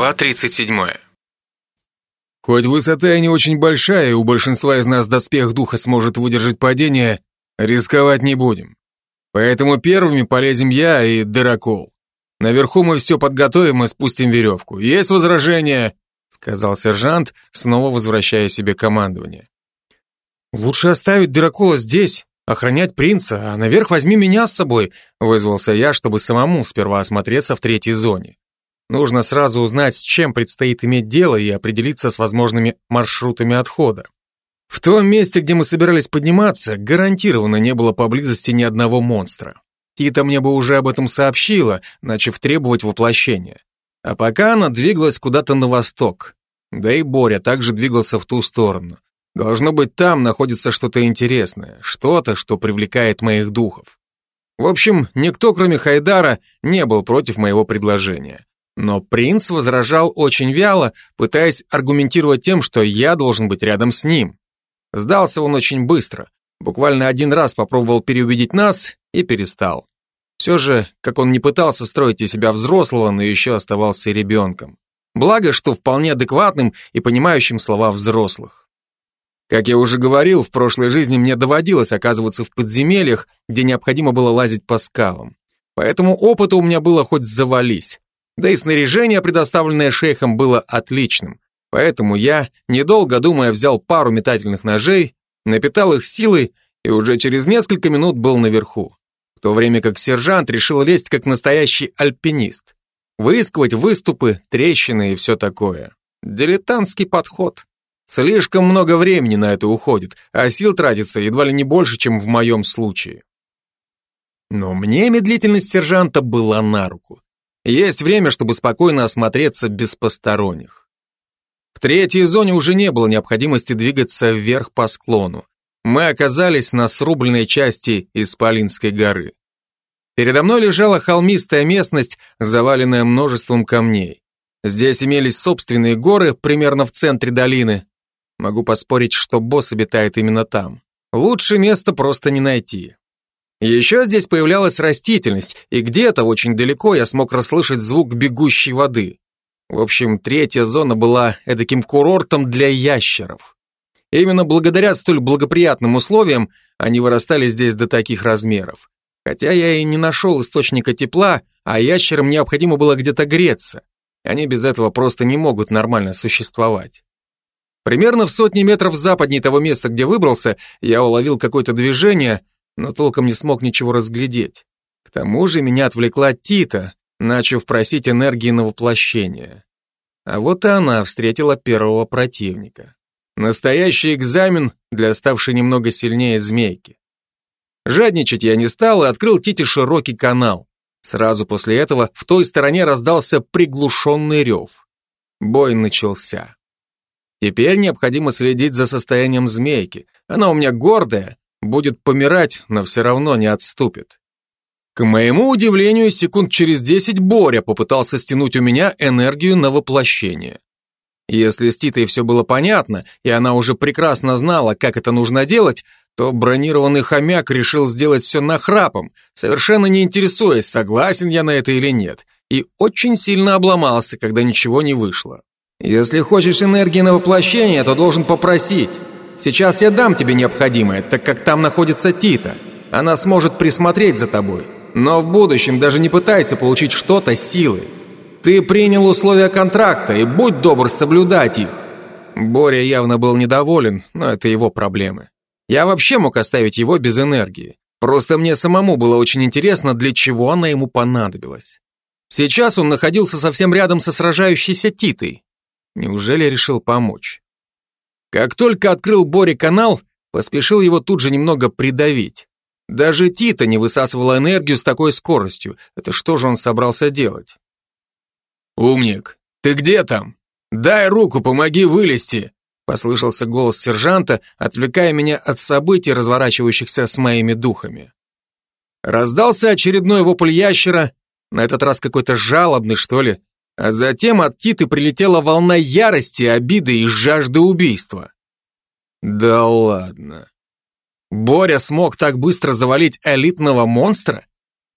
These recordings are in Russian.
Глава 37. Хоть высота и не очень большая, и у большинства из нас доспех духа сможет выдержать падение, рисковать не будем. Поэтому первыми полезем я и Дырокол. Наверху мы все подготовим и спустим веревку. Есть возражения?» сказал сержант, снова возвращая себе командование. «Лучше оставить Дырокола здесь, охранять принца, а наверх возьми меня с собой», вызвался я, чтобы самому сперва осмотреться в третьей зоне. Нужно сразу узнать, с чем предстоит иметь дело и определиться с возможными маршрутами отхода. В том месте, где мы собирались подниматься, гарантированно не было поблизости ни одного монстра. Тита мне бы уже об этом сообщила, начав требовать воплощения. А пока она двигалась куда-то на восток. Да и Боря также двигался в ту сторону. Должно быть, там находится что-то интересное, что-то, что привлекает моих духов. В общем, никто, кроме Хайдара, не был против моего предложения. Но принц возражал очень вяло, пытаясь аргументировать тем, что я должен быть рядом с ним. Сдался он очень быстро. Буквально один раз попробовал переубедить нас и перестал. Все же, как он не пытался строить из себя взрослого, но еще оставался ребенком. Благо, что вполне адекватным и понимающим слова взрослых. Как я уже говорил, в прошлой жизни мне доводилось оказываться в подземельях, где необходимо было лазить по скалам. Поэтому опыта у меня было хоть завались. Да и снаряжение, предоставленное шейхом, было отличным. Поэтому я, недолго думая, взял пару метательных ножей, напитал их силой и уже через несколько минут был наверху. В то время как сержант решил лезть как настоящий альпинист. Выискивать выступы, трещины и все такое. Дилетантский подход. Слишком много времени на это уходит, а сил тратится едва ли не больше, чем в моем случае. Но мне медлительность сержанта была на руку. Есть время, чтобы спокойно осмотреться без посторонних. В третьей зоне уже не было необходимости двигаться вверх по склону. Мы оказались на срубленной части Исполинской горы. Передо мной лежала холмистая местность, заваленная множеством камней. Здесь имелись собственные горы, примерно в центре долины. Могу поспорить, что босс обитает именно там. Лучше места просто не найти. Еще здесь появлялась растительность, и где-то очень далеко я смог расслышать звук бегущей воды. В общем, третья зона была эдаким курортом для ящеров. Именно благодаря столь благоприятным условиям они вырастали здесь до таких размеров. Хотя я и не нашел источника тепла, а ящерам необходимо было где-то греться. Они без этого просто не могут нормально существовать. Примерно в сотни метров западнее того места, где выбрался, я уловил какое-то движение, но толком не смог ничего разглядеть. К тому же меня отвлекла Тита, начав просить энергии на воплощение. А вот и она встретила первого противника. Настоящий экзамен для ставшей немного сильнее змейки. Жадничать я не стал и открыл Тите широкий канал. Сразу после этого в той стороне раздался приглушенный рев. Бой начался. Теперь необходимо следить за состоянием змейки. Она у меня гордая, Будет помирать, но все равно не отступит. К моему удивлению, секунд через десять Боря попытался стянуть у меня энергию на воплощение. Если с Титой все было понятно, и она уже прекрасно знала, как это нужно делать, то бронированный хомяк решил сделать все нахрапом, совершенно не интересуясь, согласен я на это или нет, и очень сильно обломался, когда ничего не вышло. «Если хочешь энергии на воплощение, то должен попросить. Сейчас я дам тебе необходимое, так как там находится Тита. Она сможет присмотреть за тобой. Но в будущем даже не пытайся получить что-то силой. Ты принял условия контракта и будь добр соблюдать их. Боря явно был недоволен, но это его проблемы. Я вообще мог оставить его без энергии. Просто мне самому было очень интересно, для чего она ему понадобилась. Сейчас он находился совсем рядом со сражающейся Титой. Неужели решил помочь? Как только открыл Бори канал, поспешил его тут же немного придавить. Даже Тита не высасывала энергию с такой скоростью. Это что же он собрался делать? «Умник, ты где там? Дай руку, помоги вылезти!» Послышался голос сержанта, отвлекая меня от событий, разворачивающихся с моими духами. Раздался очередной вопль ящера, на этот раз какой-то жалобный, что ли, а затем от Титы прилетела волна ярости, обиды и жажды убийства. Да ладно. Боря смог так быстро завалить элитного монстра?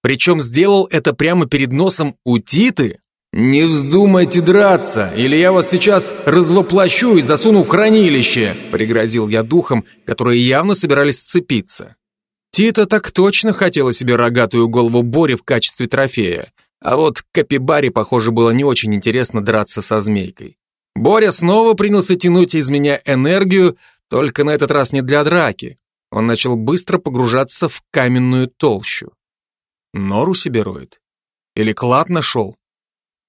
Причем сделал это прямо перед носом у Титы? «Не вздумайте драться, или я вас сейчас развоплощу и засуну в хранилище», пригрозил я духом, которые явно собирались сцепиться. Тита так точно хотела себе рогатую голову Бори в качестве трофея, а вот Капибаре, похоже, было не очень интересно драться со змейкой. Боря снова принялся тянуть из меня энергию, только на этот раз не для драки. Он начал быстро погружаться в каменную толщу. Нору себе роет? Или клад нашел?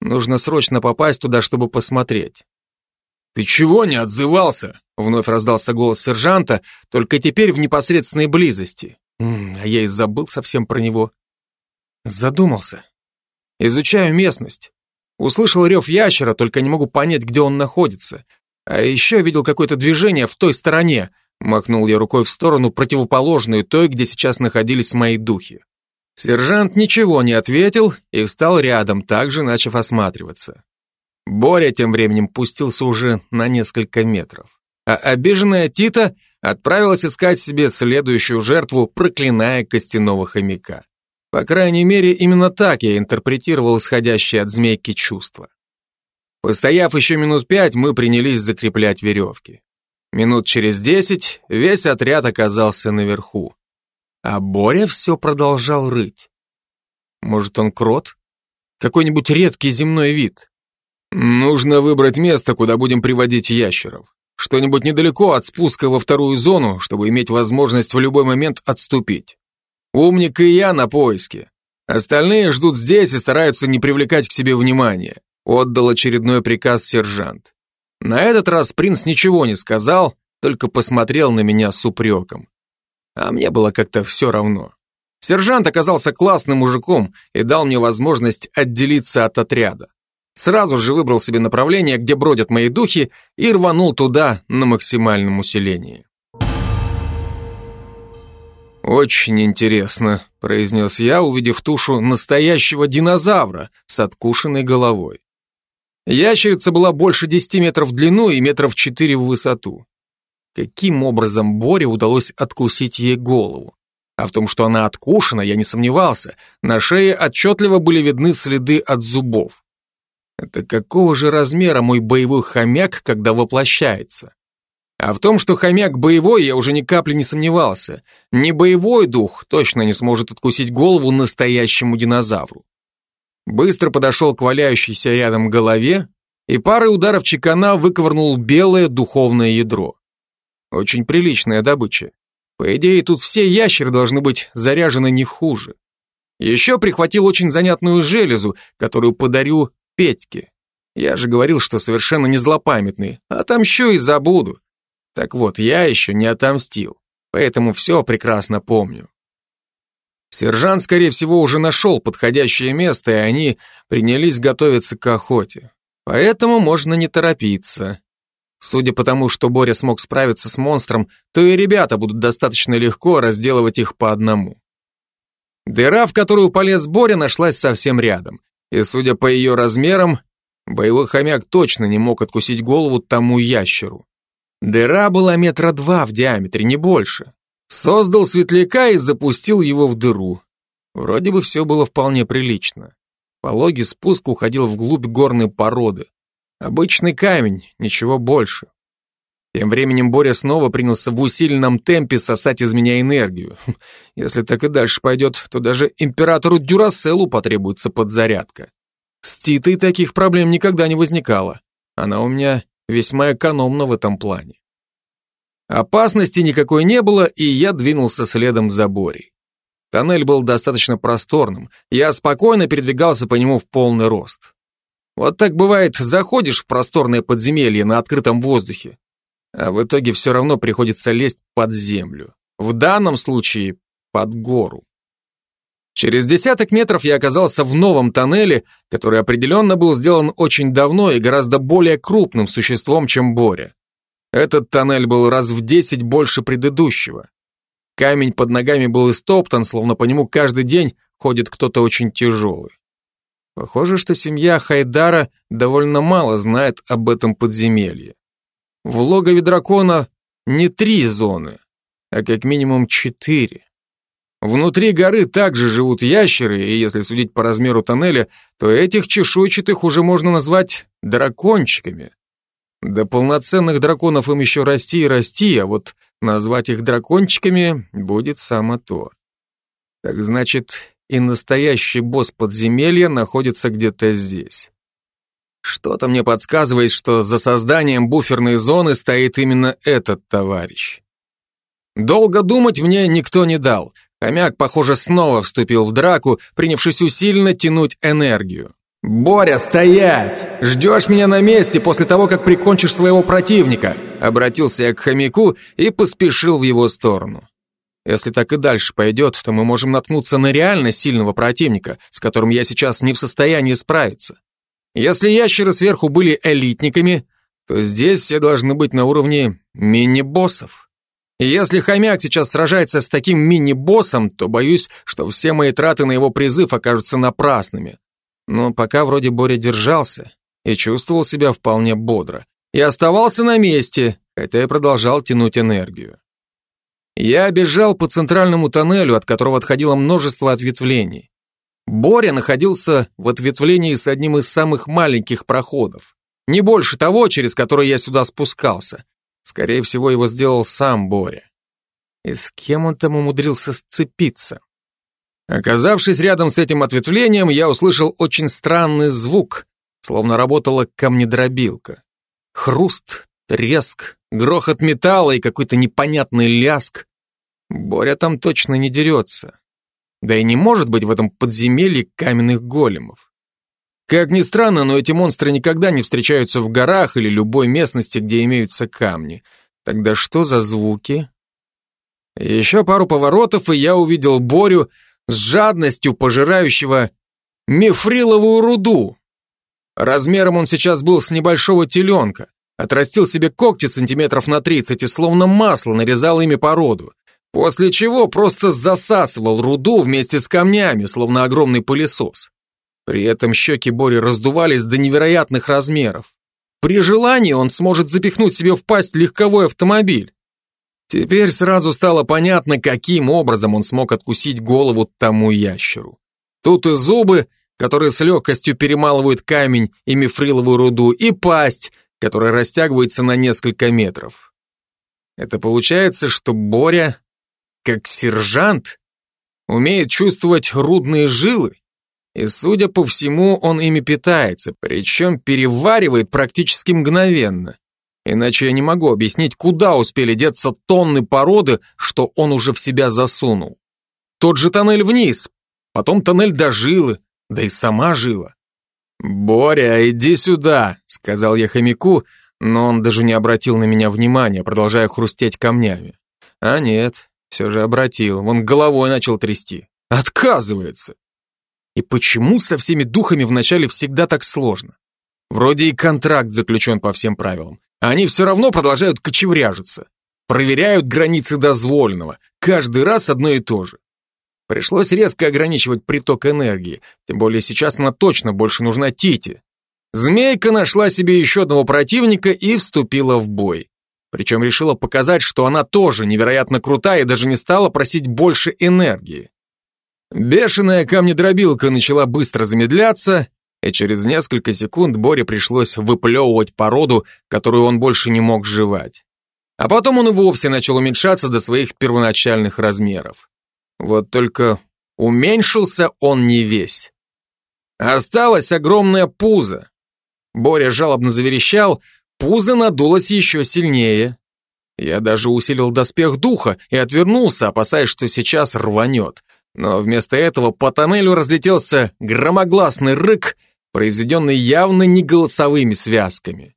Нужно срочно попасть туда, чтобы посмотреть. «Ты чего не отзывался?» Вновь раздался голос сержанта, только теперь в непосредственной близости. А я и забыл совсем про него. Задумался. Изучаю местность. Услышал рев ящера, только не могу понять, где он находится. А еще видел какое-то движение в той стороне. Махнул я рукой в сторону, противоположную той, где сейчас находились мои духи. Сержант ничего не ответил и встал рядом, также начав осматриваться. Боря тем временем пустился уже на несколько метров. А обиженная Тита отправилась искать себе следующую жертву, проклиная костяного хомяка. По крайней мере, именно так я интерпретировал исходящее от змейки чувства. Постояв еще минут пять, мы принялись закреплять веревки. Минут через десять весь отряд оказался наверху. А Боря все продолжал рыть. Может, он крот? Какой-нибудь редкий земной вид? Нужно выбрать место, куда будем приводить ящеров. Что-нибудь недалеко от спуска во вторую зону, чтобы иметь возможность в любой момент отступить. Умник и я на поиске. Остальные ждут здесь и стараются не привлекать к себе внимания. Отдал очередной приказ сержант. На этот раз принц ничего не сказал, только посмотрел на меня с упреком. А мне было как-то все равно. Сержант оказался классным мужиком и дал мне возможность отделиться от отряда. Сразу же выбрал себе направление, где бродят мои духи, и рванул туда на максимальном усилении. «Очень интересно», — произнес я, увидев тушу настоящего динозавра с откушенной головой. Ящерица была больше 10 метров в длину и метров 4 в высоту. Каким образом Боре удалось откусить ей голову? А в том, что она откушена, я не сомневался. На шее отчетливо были видны следы от зубов. Это какого же размера мой боевой хомяк, когда воплощается? А в том, что хомяк боевой, я уже ни капли не сомневался. Не боевой дух точно не сможет откусить голову настоящему динозавру. Быстро подошел к валяющейся рядом голове и парой ударов чекана выковырнул белое духовное ядро. Очень приличная добыча. По идее, тут все ящеры должны быть заряжены не хуже. Еще прихватил очень занятную железу, которую подарю Петьке. Я же говорил, что совершенно не злопамятный, отомщу и забуду. Так вот, я еще не отомстил, поэтому все прекрасно помню. Сержант, скорее всего, уже нашел подходящее место, и они принялись готовиться к охоте. Поэтому можно не торопиться. Судя по тому, что Боря смог справиться с монстром, то и ребята будут достаточно легко разделывать их по одному. Дыра, в которую полез Боря, нашлась совсем рядом. И, судя по ее размерам, боевой хомяк точно не мог откусить голову тому ящеру. Дыра была метра два в диаметре, не больше. Создал светляка и запустил его в дыру. Вроде бы все было вполне прилично. Пологий спуск уходил вглубь горной породы. Обычный камень, ничего больше. Тем временем Боря снова принялся в усиленном темпе сосать из меня энергию. Если так и дальше пойдет, то даже императору Дюраселу потребуется подзарядка. С Титой таких проблем никогда не возникало. Она у меня весьма экономно в этом плане. Опасности никакой не было, и я двинулся следом за Борей. Тоннель был достаточно просторным, я спокойно передвигался по нему в полный рост. Вот так бывает, заходишь в просторное подземелье на открытом воздухе, а в итоге все равно приходится лезть под землю. В данном случае под гору. Через десяток метров я оказался в новом тоннеле, который определенно был сделан очень давно и гораздо более крупным существом, чем Боря. Этот тоннель был раз в десять больше предыдущего. Камень под ногами был истоптан, словно по нему каждый день ходит кто-то очень тяжелый. Похоже, что семья Хайдара довольно мало знает об этом подземелье. В логове дракона не три зоны, а как минимум четыре. Внутри горы также живут ящеры, и если судить по размеру тоннеля, то этих чешуйчатых уже можно назвать дракончиками. До полноценных драконов им еще расти и расти, а вот назвать их дракончиками будет само то. Так значит, и настоящий босс подземелья находится где-то здесь. Что-то мне подсказывает, что за созданием буферной зоны стоит именно этот товарищ. Долго думать мне никто не дал. Хомяк, похоже, снова вступил в драку, принявшись усиленно тянуть энергию. «Боря, стоять! Ждешь меня на месте после того, как прикончишь своего противника!» Обратился я к хомяку и поспешил в его сторону. Если так и дальше пойдет, то мы можем наткнуться на реально сильного противника, с которым я сейчас не в состоянии справиться. Если ящеры сверху были элитниками, то здесь все должны быть на уровне мини-боссов. И если хомяк сейчас сражается с таким мини-боссом, то боюсь, что все мои траты на его призыв окажутся напрасными. Но пока вроде Боря держался и чувствовал себя вполне бодро. И оставался на месте, хотя и продолжал тянуть энергию. Я бежал по центральному тоннелю, от которого отходило множество ответвлений. Боря находился в ответвлении с одним из самых маленьких проходов. Не больше того, через который я сюда спускался. Скорее всего, его сделал сам Боря. И с кем он там умудрился сцепиться? Оказавшись рядом с этим ответвлением, я услышал очень странный звук, словно работала камнедробилка. Хруст, треск, грохот металла и какой-то непонятный ляск. Боря там точно не дерется. Да и не может быть в этом подземелье каменных големов. Как ни странно, но эти монстры никогда не встречаются в горах или любой местности, где имеются камни. Тогда что за звуки? Еще пару поворотов, и я увидел Борю с жадностью пожирающего мифриловую руду. Размером он сейчас был с небольшого теленка, отрастил себе когти сантиметров на 30 и словно масло нарезал ими породу. После чего просто засасывал руду вместе с камнями, словно огромный пылесос. При этом щеки Бори раздувались до невероятных размеров. При желании он сможет запихнуть себе в пасть легковой автомобиль. Теперь сразу стало понятно, каким образом он смог откусить голову тому ящеру. Тут и зубы, которые с легкостью перемалывают камень и мифриловую руду, и пасть, которая растягивается на несколько метров. Это получается, что Боря как сержант, умеет чувствовать рудные жилы, и, судя по всему, он ими питается, причем переваривает практически мгновенно. Иначе я не могу объяснить, куда успели деться тонны породы, что он уже в себя засунул. Тот же тоннель вниз, потом тоннель до жилы, да и сама жила. «Боря, иди сюда», — сказал я хомяку, но он даже не обратил на меня внимания, продолжая хрустеть камнями. А нет, все же обратил, вон головой начал трясти. Отказывается. И почему со всеми духами вначале всегда так сложно? Вроде и контракт заключен по всем правилам, а они все равно продолжают кочевряжиться. Проверяют границы дозволенного, каждый раз одно и то же. Пришлось резко ограничивать приток энергии, тем более сейчас она точно больше нужна Тите. Змейка нашла себе еще одного противника и вступила в бой. Причем решила показать, что она тоже невероятно крутая и даже не стала просить больше энергии. Бешеная камнедробилка начала быстро замедляться, и через несколько секунд Боре пришлось выплевывать породу, которую он больше не мог жевать. А потом он и вовсе начал уменьшаться до своих первоначальных размеров. Вот только уменьшился он не весь. Осталось огромное пузо. Боря жалобно заверещал, Пузо надулось еще сильнее. Я даже усилил доспех духа и отвернулся, опасаясь, что сейчас рванет. Но вместо этого по тоннелю разлетелся громогласный рык, произведенный явно не голосовыми связками.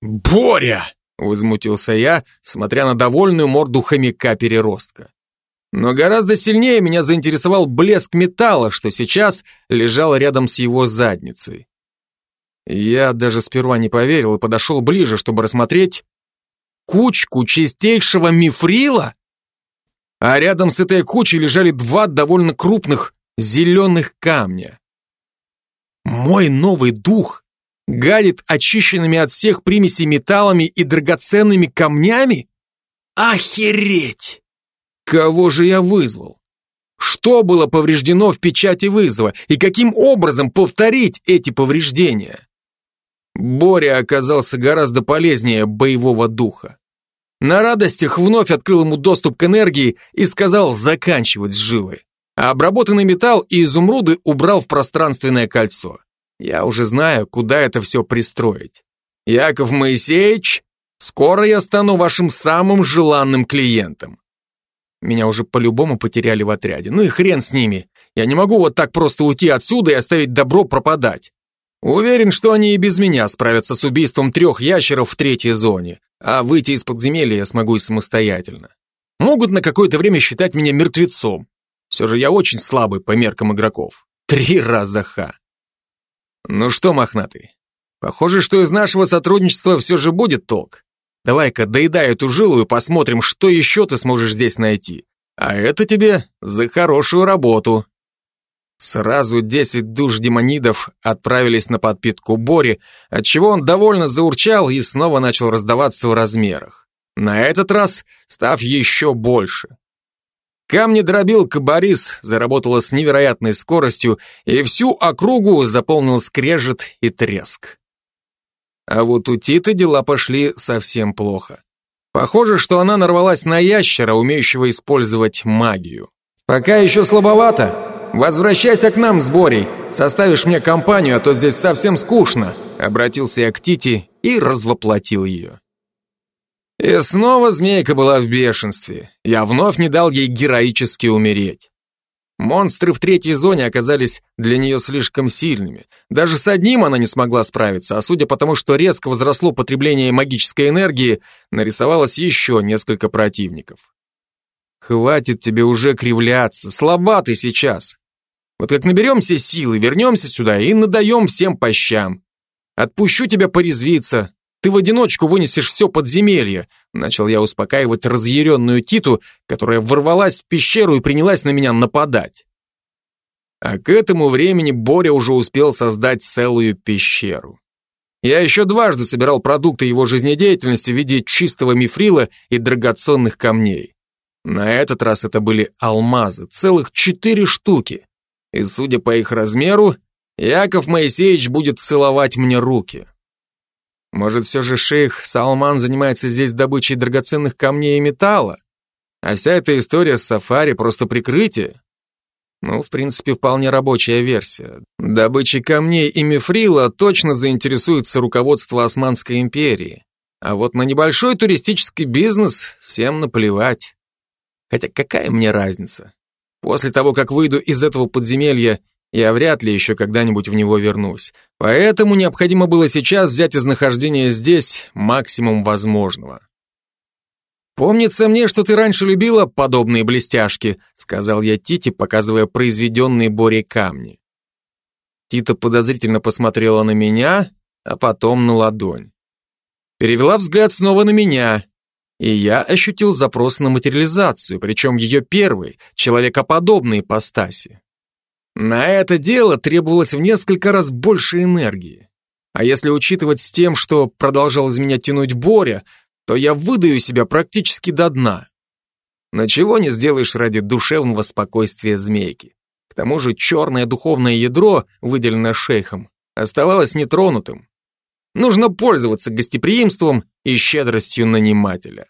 «Боря!» — возмутился я, смотря на довольную морду хомяка-переростка. Но гораздо сильнее меня заинтересовал блеск металла, что сейчас лежал рядом с его задницей. Я даже сперва не поверил и подошел ближе, чтобы рассмотреть кучку чистейшего мифрила. А рядом с этой кучей лежали два довольно крупных зеленых камня. Мой новый дух гадит очищенными от всех примесей металлами и драгоценными камнями? Охереть! Кого же я вызвал? Что было повреждено в печати вызова и каким образом повторить эти повреждения? Боря оказался гораздо полезнее боевого духа. На радостях вновь открыл ему доступ к энергии и сказал заканчивать с жилой. А обработанный металл и изумруды убрал в пространственное кольцо. Я уже знаю, куда это все пристроить. Яков Моисеевич, скоро я стану вашим самым желанным клиентом. Меня уже по-любому потеряли в отряде. Ну и хрен с ними. Я не могу вот так просто уйти отсюда и оставить добро пропадать. Уверен, что они и без меня справятся с убийством трех ящеров в третьей зоне, а выйти из подземелья я смогу и самостоятельно. Могут на какое-то время считать меня мертвецом. Все же я очень слабый по меркам игроков. Три раза ха. Ну что, мохнатый, похоже, что из нашего сотрудничества все же будет толк. Давай-ка доедай эту жилу и посмотрим, что еще ты сможешь здесь найти. А это тебе за хорошую работу. Сразу десять душ демонидов отправились на подпитку Бори, отчего он довольно заурчал и снова начал раздаваться в размерах. На этот раз став еще больше. Камни дробилка Борис заработала с невероятной скоростью, и всю округу заполнил скрежет и треск. А вот у Титы дела пошли совсем плохо. Похоже, что она нарвалась на ящера, умеющего использовать магию. «Пока еще слабовато», «Возвращайся к нам с Борей, составишь мне компанию, а то здесь совсем скучно», обратился я к Тите и развоплотил ее. И снова змейка была в бешенстве. Я вновь не дал ей героически умереть. Монстры в третьей зоне оказались для нее слишком сильными. Даже с одним она не смогла справиться, а судя по тому, что резко возросло потребление магической энергии, нарисовалось еще несколько противников. Хватит тебе уже кривляться, слаба ты сейчас. Вот как наберемся силы, вернемся сюда и надаем всем по щам. Отпущу тебя порезвиться, ты в одиночку вынесешь все подземелье. Начал я успокаивать разъяренную Титу, которая ворвалась в пещеру и принялась на меня нападать. А к этому времени Боря уже успел создать целую пещеру. Я еще дважды собирал продукты его жизнедеятельности в виде чистого мифрила и драгоценных камней. На этот раз это были алмазы, целых четыре штуки. И судя по их размеру, Яков Моисеевич будет целовать мне руки. Может, все же шейх Салман занимается здесь добычей драгоценных камней и металла? А вся эта история с сафари просто прикрытие? Ну, в принципе, вполне рабочая версия. Добычей камней и мифрила точно заинтересуется руководство Османской империи. А вот на небольшой туристический бизнес всем наплевать. Хотя какая мне разница? После того, как выйду из этого подземелья, я вряд ли еще когда-нибудь в него вернусь. Поэтому необходимо было сейчас взять из нахождения здесь максимум возможного. «Помнится мне, что ты раньше любила подобные блестяшки», сказал я Тите, показывая произведенные Борей камни. Тита подозрительно посмотрела на меня, а потом на ладонь. Перевела взгляд снова на меня, и я ощутил запрос на материализацию, причем ее первой, человекоподобной ипостаси. На это дело требовалось в несколько раз больше энергии. А если учитывать с тем, что продолжал из меня тянуть Боря, то я выдаю себя практически до дна. Но чего не сделаешь ради душевного спокойствия змейки. К тому же черное духовное ядро, выделенное шейхом, оставалось нетронутым. Нужно пользоваться гостеприимством и щедростью нанимателя.